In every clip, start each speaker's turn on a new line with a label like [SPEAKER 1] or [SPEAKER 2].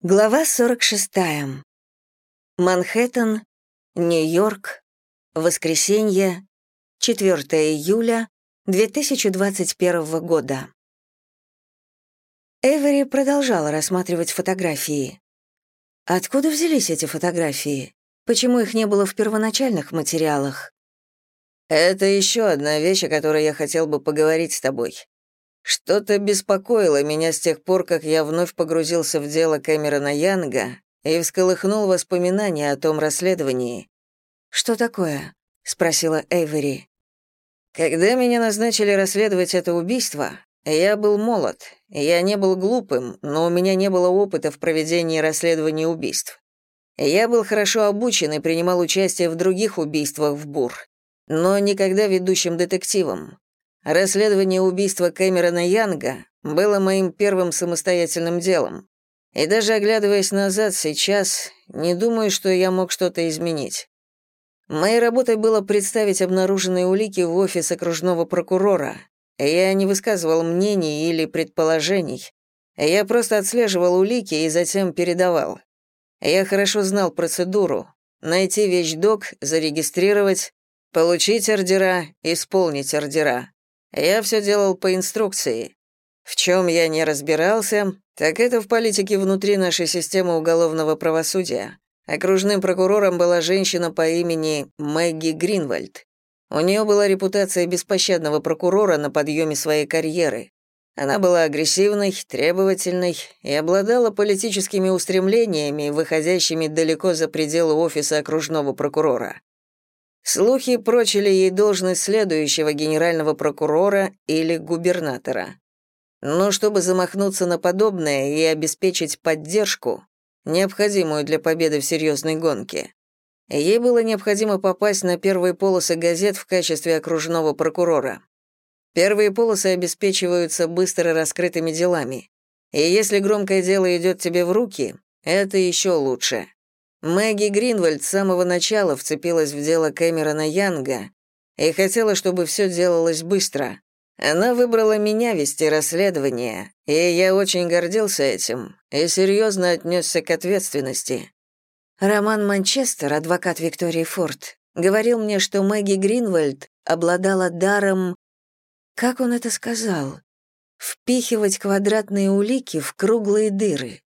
[SPEAKER 1] Глава 46. Манхэттен, Нью-Йорк, воскресенье, 4 июля 2021 года. Эвери продолжала рассматривать фотографии. Откуда взялись эти фотографии? Почему их не было в первоначальных материалах?
[SPEAKER 2] «Это еще одна вещь, о которой я хотел бы поговорить с тобой. Что-то беспокоило меня с тех пор, как я вновь погрузился в дело Кэмерона Янга и всколыхнул воспоминания о том расследовании.
[SPEAKER 1] «Что такое?» — спросила Эйвери.
[SPEAKER 2] «Когда меня назначили расследовать это убийство, я был молод, я не был глупым, но у меня не было опыта в проведении расследования убийств. Я был хорошо обучен и принимал участие в других убийствах в Бур, но никогда ведущим детективом. Расследование убийства Кэмерона Янга было моим первым самостоятельным делом. И даже оглядываясь назад сейчас, не думаю, что я мог что-то изменить. Моей работой было представить обнаруженные улики в офис окружного прокурора. Я не высказывал мнений или предположений. Я просто отслеживал улики и затем передавал. Я хорошо знал процедуру. Найти вещдок, зарегистрировать, получить ордера, исполнить ордера. Я все делал по инструкции. В чем я не разбирался, так это в политике внутри нашей системы уголовного правосудия. Окружным прокурором была женщина по имени Мэгги Гринвальд. У нее была репутация беспощадного прокурора на подъеме своей карьеры. Она была агрессивной, требовательной и обладала политическими устремлениями, выходящими далеко за пределы офиса окружного прокурора. Слухи прочили ей должность следующего генерального прокурора или губернатора. Но чтобы замахнуться на подобное и обеспечить поддержку, необходимую для победы в серьезной гонке, ей было необходимо попасть на первые полосы газет в качестве окружного прокурора. Первые полосы обеспечиваются быстро раскрытыми делами. И если громкое дело идет тебе в руки, это еще лучше. Мэгги Гринвальд с самого начала вцепилась в дело Кэмерона Янга и хотела, чтобы все делалось быстро. Она выбрала меня вести расследование, и я очень гордился этим и серьезно отнесся к ответственности.
[SPEAKER 1] Роман Манчестер, адвокат Виктории Форд, говорил мне, что Мэгги Гринвальд обладала даром... Как он это сказал? Впихивать квадратные улики в круглые дыры.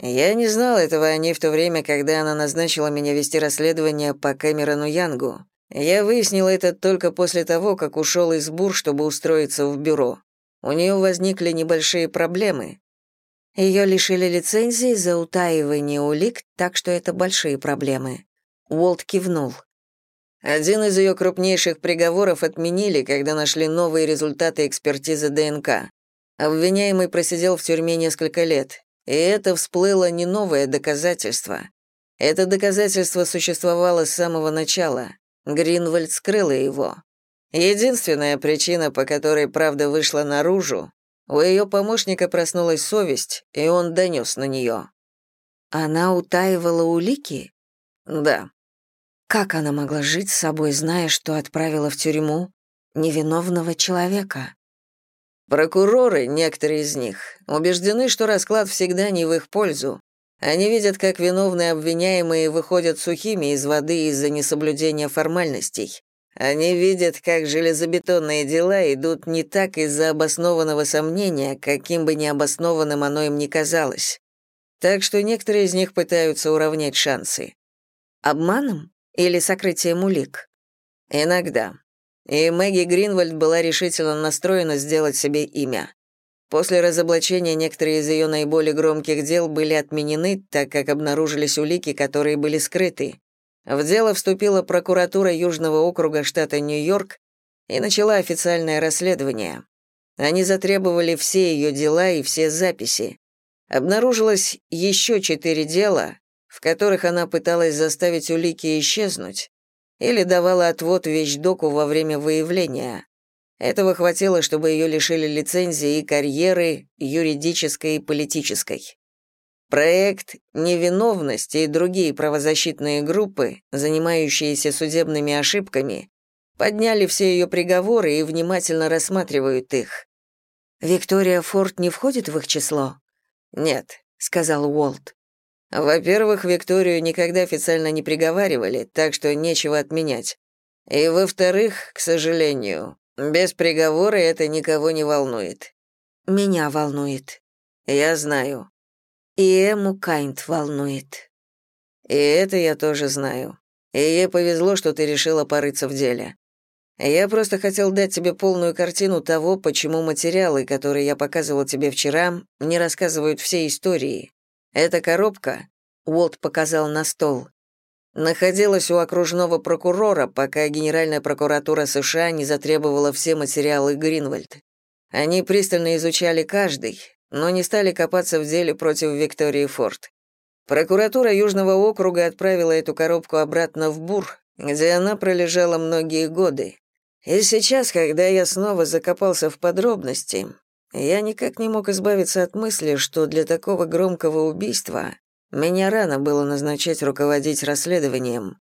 [SPEAKER 2] Я не знал этого о ней в то время, когда она назначила меня вести расследование по Кэмерону Янгу. Я выяснил это только после того, как ушел из Бур, чтобы устроиться в бюро. У нее возникли небольшие проблемы.
[SPEAKER 1] Ее лишили лицензии за утаивание улик, так что это большие проблемы. Уолт кивнул.
[SPEAKER 2] Один из ее крупнейших приговоров отменили, когда нашли новые результаты экспертизы ДНК. Обвиняемый просидел в тюрьме несколько лет. И это всплыло не новое доказательство. Это доказательство существовало с самого начала. Гринвальд скрыла его. Единственная причина, по которой правда вышла наружу, у ее помощника проснулась совесть, и он донес на нее.
[SPEAKER 1] Она утаивала улики?
[SPEAKER 2] Да.
[SPEAKER 1] Как она могла жить с собой, зная, что отправила в тюрьму невиновного человека?
[SPEAKER 2] Прокуроры, некоторые из них, убеждены, что расклад всегда не в их пользу. Они видят, как виновные обвиняемые выходят сухими из воды из-за несоблюдения формальностей. Они видят, как железобетонные дела идут не так из-за обоснованного сомнения, каким бы необоснованным оно им ни казалось. Так что некоторые из них пытаются уравнять шансы.
[SPEAKER 1] Обманом или сокрытием улик?
[SPEAKER 2] Иногда и Мэгги Гринвальд была решительно настроена сделать себе имя. После разоблачения некоторые из ее наиболее громких дел были отменены, так как обнаружились улики, которые были скрыты. В дело вступила прокуратура Южного округа штата Нью-Йорк и начала официальное расследование. Они затребовали все ее дела и все записи. Обнаружилось еще четыре дела, в которых она пыталась заставить улики исчезнуть, или давала отвод вещдоку во время выявления. Этого хватило, чтобы ее лишили лицензии и карьеры, юридической и политической. Проект «Невиновность» и другие правозащитные группы, занимающиеся судебными ошибками, подняли все ее приговоры и внимательно рассматривают их.
[SPEAKER 1] Виктория Форд не входит в их число?
[SPEAKER 2] Нет, —
[SPEAKER 1] сказал Уолт.
[SPEAKER 2] «Во-первых, Викторию никогда официально не приговаривали, так что нечего отменять. И во-вторых, к сожалению, без приговора это никого не волнует».
[SPEAKER 1] «Меня волнует».
[SPEAKER 2] «Я знаю».
[SPEAKER 1] «И Эму Кайнт волнует».
[SPEAKER 2] «И это я тоже знаю. И ей повезло, что ты решила порыться в деле. Я просто хотел дать тебе полную картину того, почему материалы, которые я показывал тебе вчера, не рассказывают все истории. Эта коробка, Уолт показал на стол, находилась у окружного прокурора, пока Генеральная прокуратура США не затребовала все материалы Гринвальд. Они пристально изучали каждый, но не стали копаться в деле против Виктории Форд. Прокуратура Южного округа отправила эту коробку обратно в Бур, где она пролежала многие годы, и сейчас, когда я снова закопался в подробности, я никак не мог избавиться от мысли, что для такого громкого убийства меня рано было назначать руководить расследованием.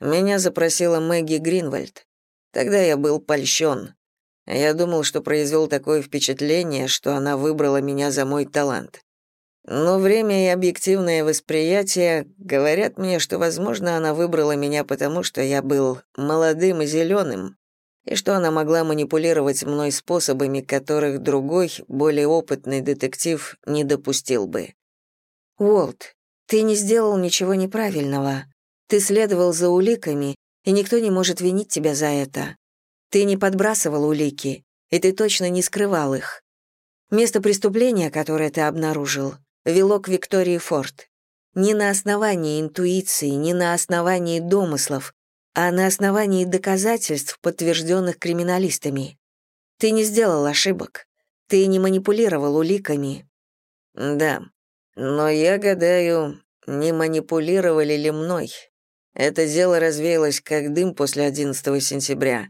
[SPEAKER 2] Меня запросила Мэгги Гринвальд. Тогда я был польщен. Я думал, что произвел такое впечатление, что она выбрала меня за мой талант. Но время и объективное восприятие говорят мне, что, возможно, она выбрала меня потому, что я был молодым и зеленым, и что она могла манипулировать мной способами, которых другой, более опытный детектив не допустил бы.
[SPEAKER 1] «Уолт, ты не сделал ничего неправильного. Ты следовал за уликами, и никто не может винить тебя за это. Ты не подбрасывал улики, и ты точно не скрывал их. Место преступления, которое ты обнаружил, вело к Виктории Форд. Не на основании интуиции, не на основании домыслов, а на основании доказательств, подтвержденных криминалистами. Ты не сделал ошибок. Ты не манипулировал уликами.
[SPEAKER 2] Да, но я гадаю, не манипулировали ли мной. Это дело развеялось как дым после 11 сентября.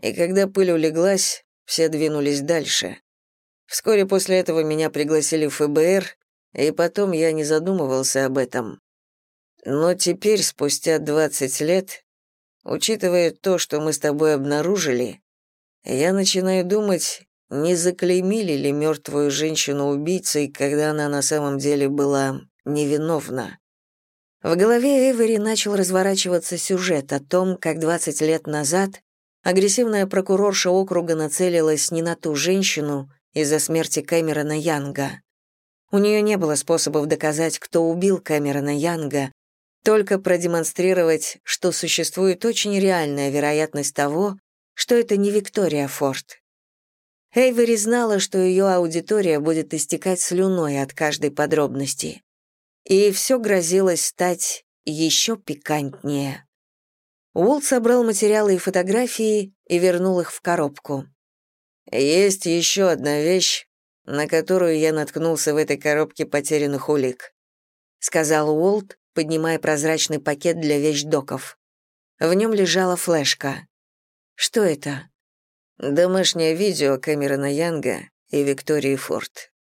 [SPEAKER 2] И когда пыль улеглась, все двинулись дальше. Вскоре после этого меня пригласили в ФБР, и потом я не задумывался об этом. Но теперь, спустя 20 лет, Учитывая то, что мы с тобой обнаружили, я начинаю думать, не заклеймили ли мертвую женщину убийцей, когда она на самом деле была невиновна.
[SPEAKER 1] В голове Эвери начал разворачиваться сюжет о том, как 20 лет назад агрессивная прокурорша округа нацелилась не на ту женщину из-за смерти Кэмерона Янга. У нее не было способов доказать, кто убил Кэмерона Янга, только продемонстрировать, что существует очень реальная вероятность того, что это не Виктория Форд. Эйвери знала, что ее аудитория будет истекать слюной от каждой подробности. И все грозилось стать еще пикантнее. Уолт собрал материалы и фотографии и вернул их в коробку.
[SPEAKER 2] «Есть еще одна вещь, на которую я наткнулся в этой коробке потерянных улик»,
[SPEAKER 1] сказал Уолт, поднимая прозрачный пакет для вещдоков. В нем лежала флешка. Что это?
[SPEAKER 2] Домашнее видео Кэмерона Янга и Виктории Форд.